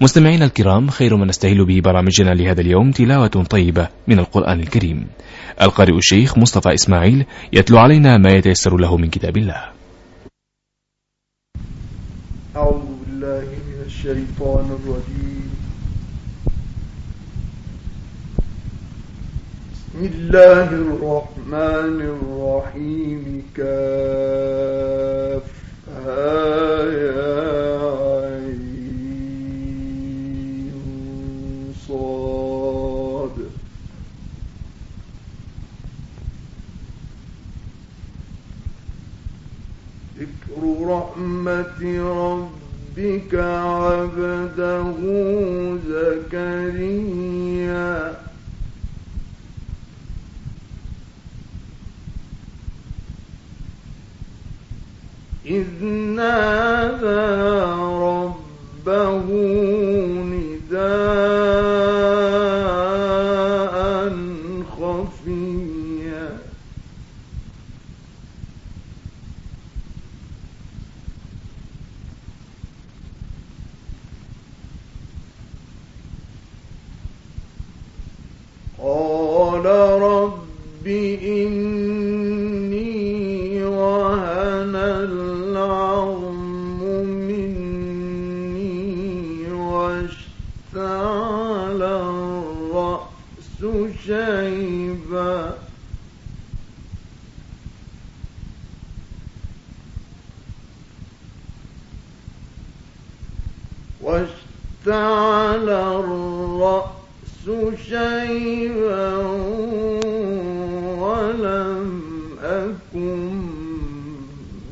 مستمعينا الكرام خير ما نستهل به برامجنا لهذا اليوم تلاوة طيبة من القرآن الكريم. القارئ الشيخ مصطفى إسماعيل يتلو علينا ما يتيسر له من كتاب الله. أعوذ بالله من الشيطان الرجيم. بسم الله الرحمن الرحيم. كاف يا رحمة ربك عبده زكريا. إذ نادى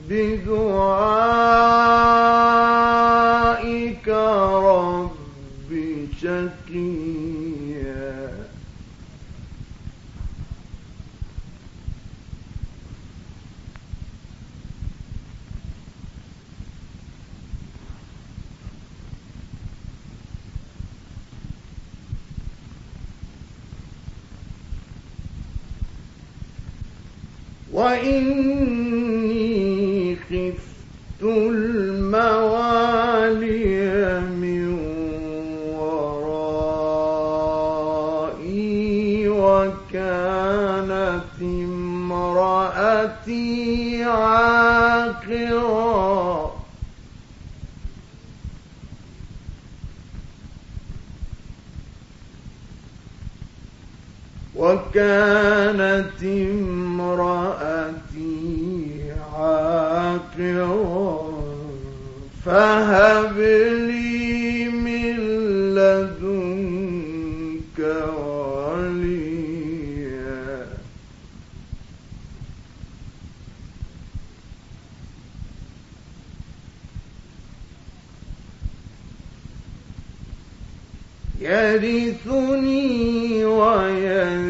بدعائك وكانت امرأتي عاقرا فهب لي من لدنك وليا. يرثني ويرث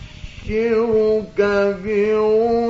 نبشرك بغلام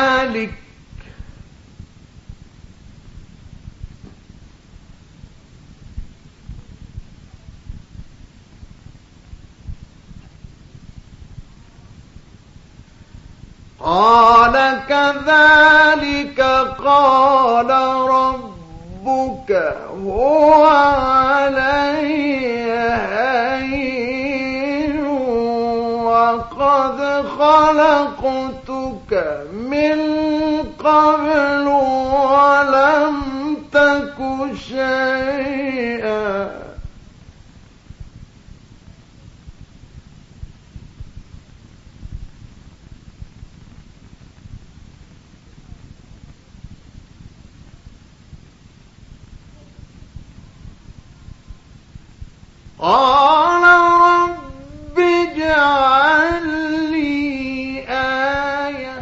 وقد خلقتك من قبل ولم تك شيئا. قال رب اجعل لي آية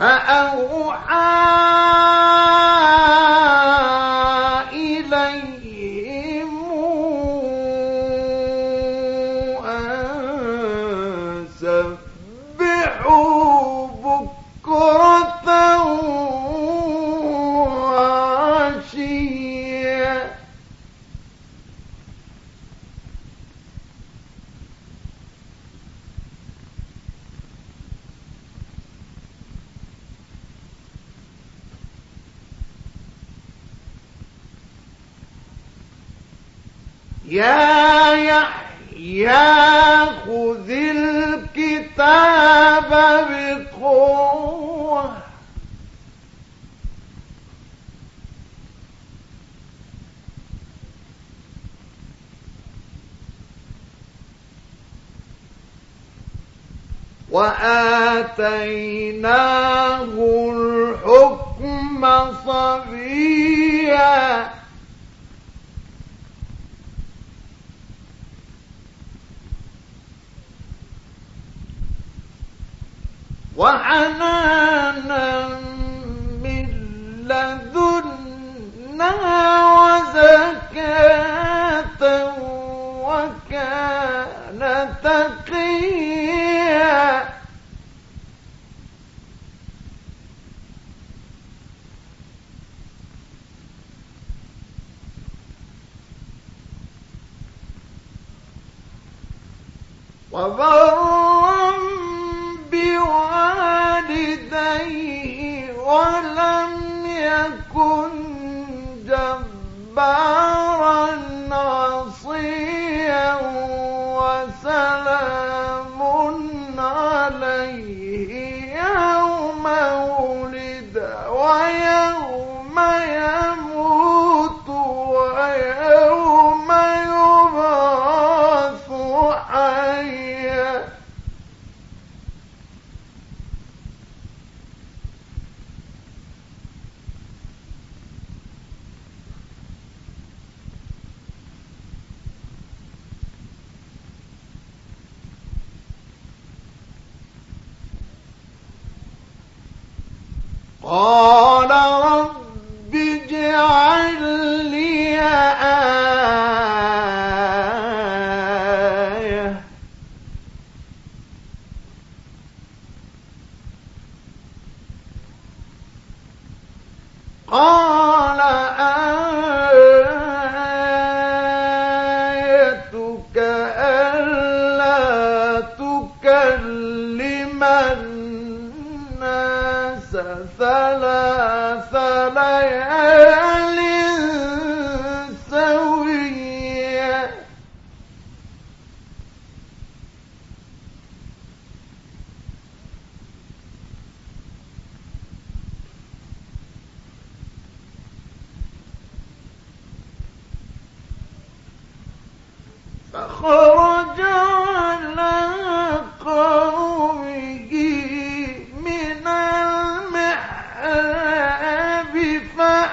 فأوحى وآتيناه الحكم صبيا. وحنانا من لدنا وزكاة وكان تقيا. وبرا بوالديه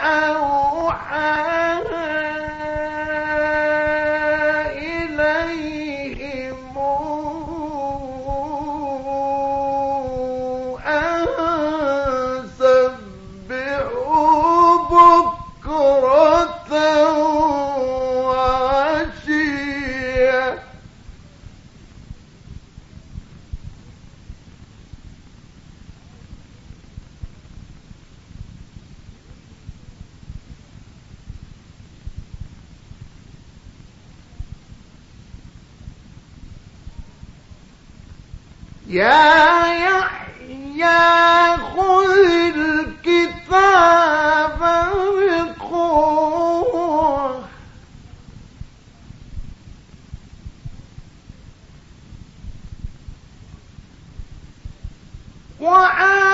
أوحى 我爱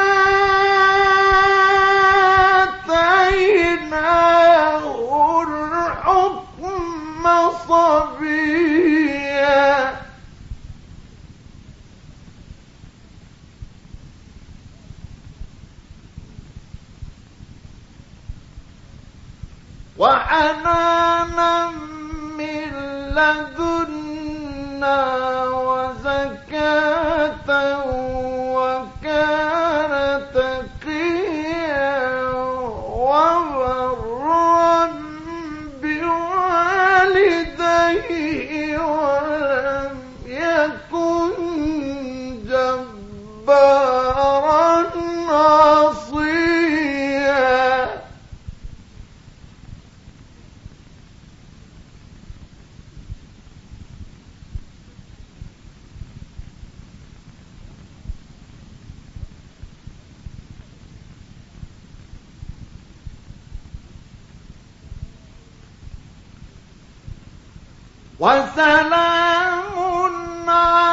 وسلام النار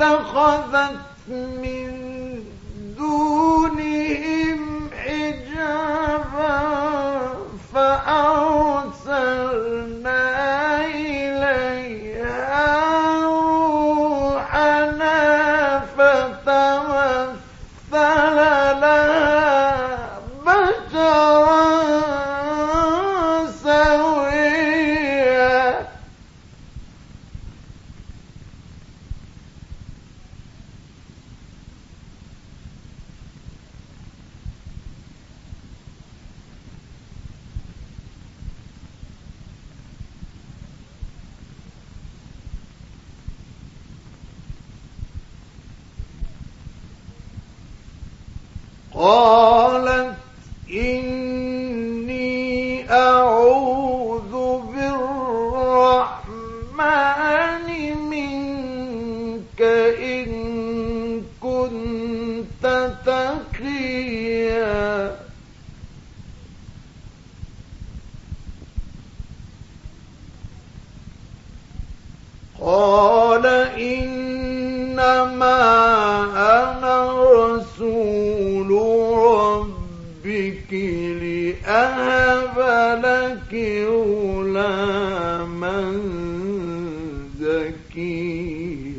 اتخذت من دونهم حجابا فأرسلنا ربك لأهب لك غلاما زكيا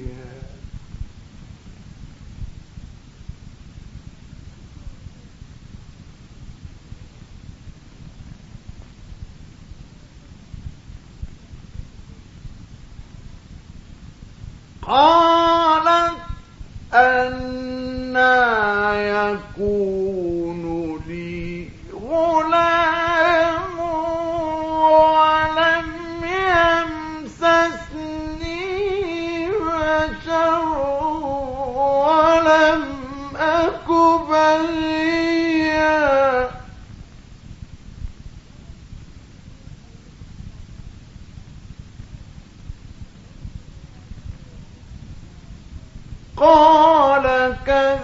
قالت أنا يكون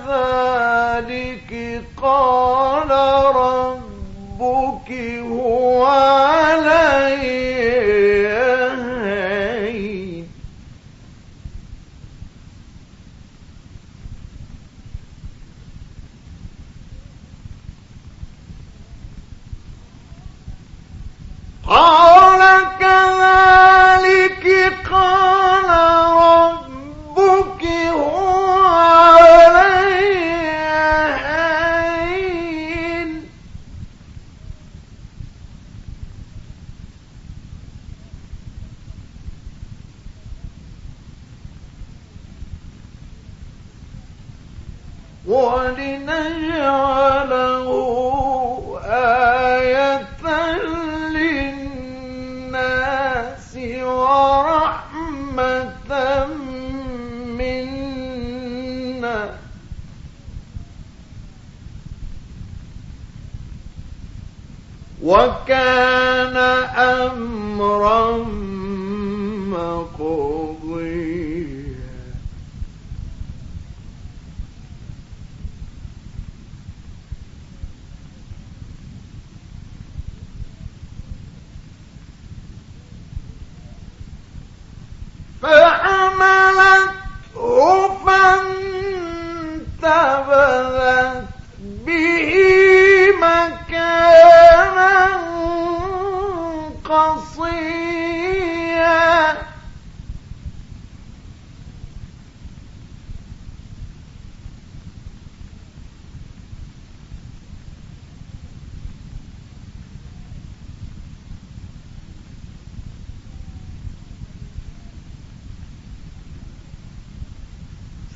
كذلك قال ربك هو وكان أمرا مقضيا. فحملته فانتبذت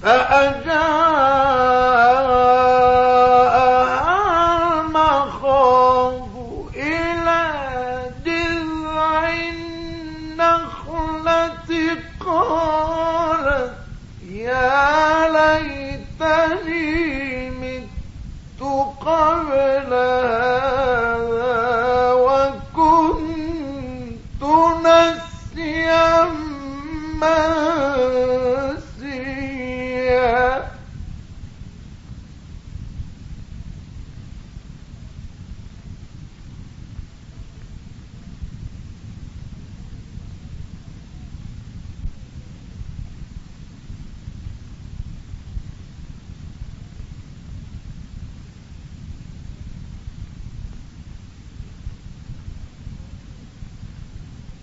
فأجاءها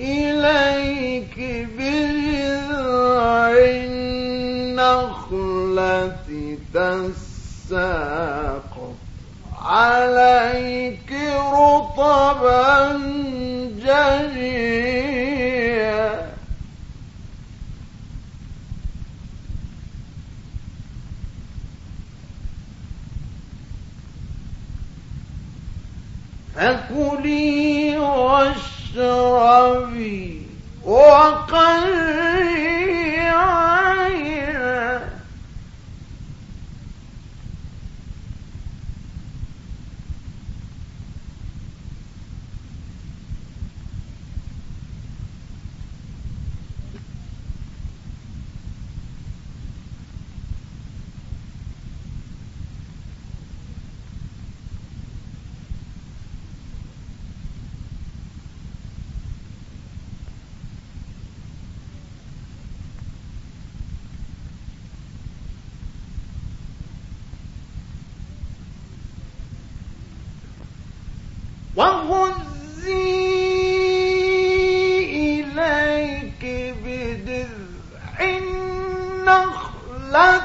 إليك النخلة تساقط عليك رطبا جليلا فكلي واشربي وقري وهزي إليك بجذع النخلة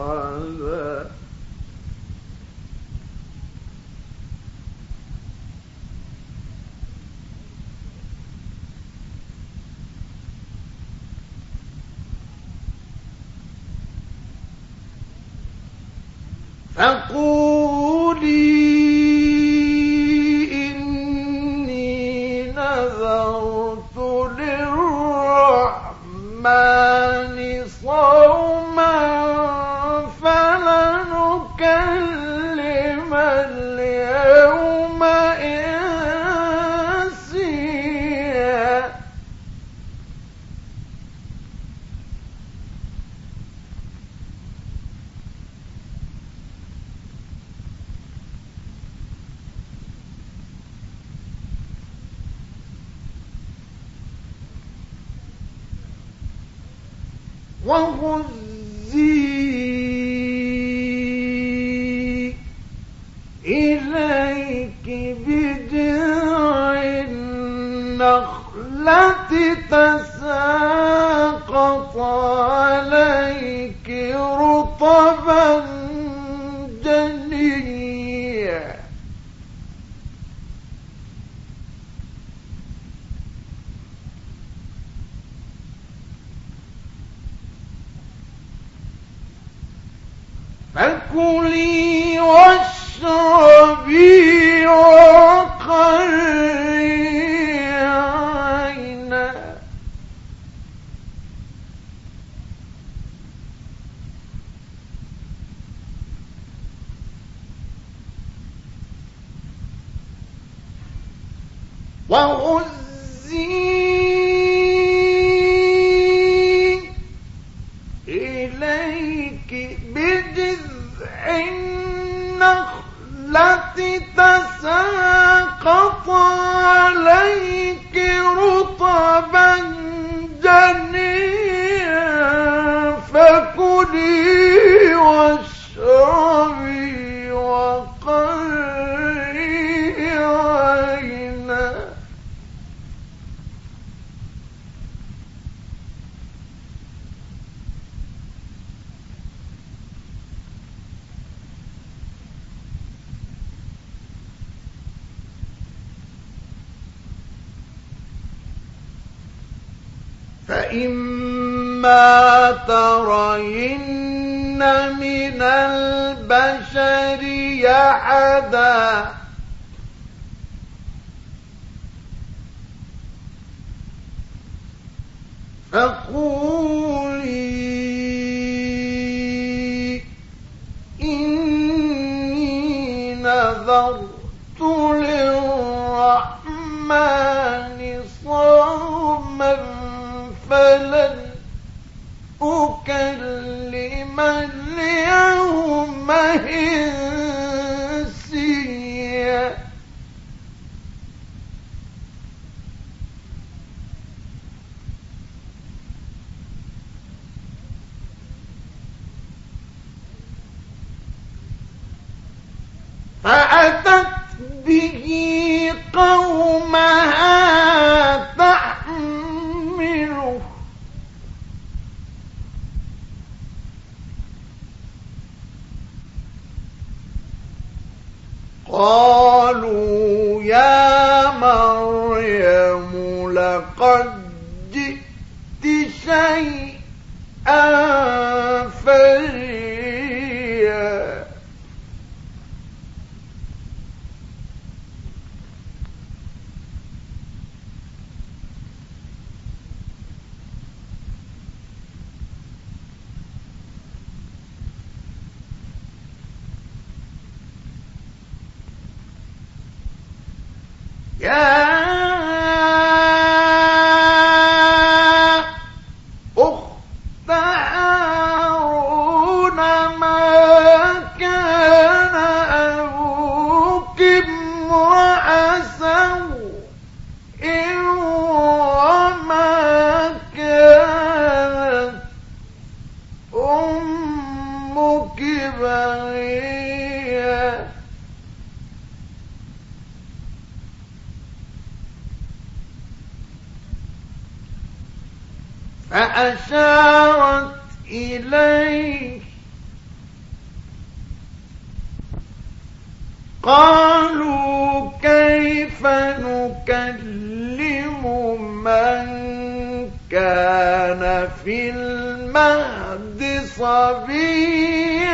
هذا فقولي وهزي إليك بجذع النخلة. فقولي إني نذرت للرحمن صوما فلن أكلم اليوم إنسيا فأتت به قومها تحمله. قالوا يا مريم لقد جئت شيئا بغيا فأشارت إليه. قالوا كيف نكلم من كان في المهد؟ صبيا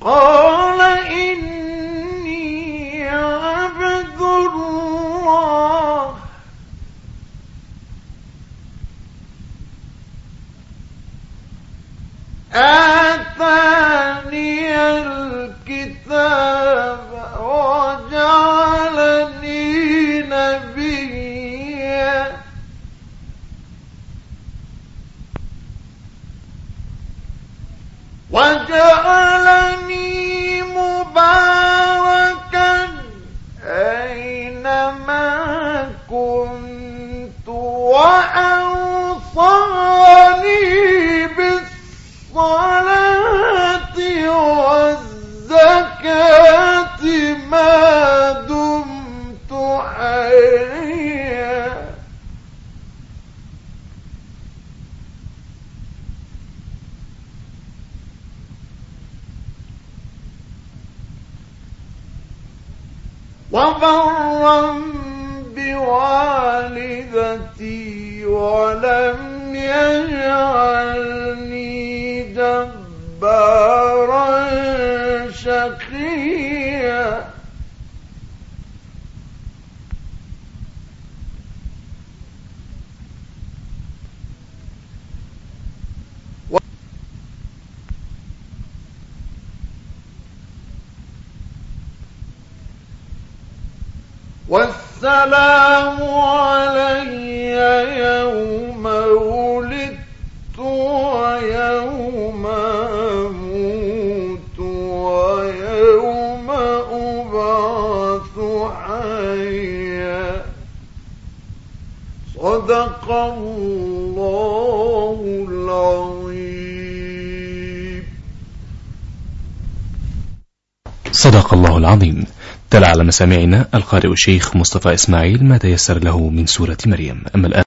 قال إني عبد الله. آتاني والسلام علي يوم ولدت ويوم أموت ويوم أبعث حيا. صدق الله العظيم. صدق الله العظيم. تلا على مسامعنا القارئ الشيخ مصطفى إسماعيل ما تيسر له من سورة مريم. أما الآن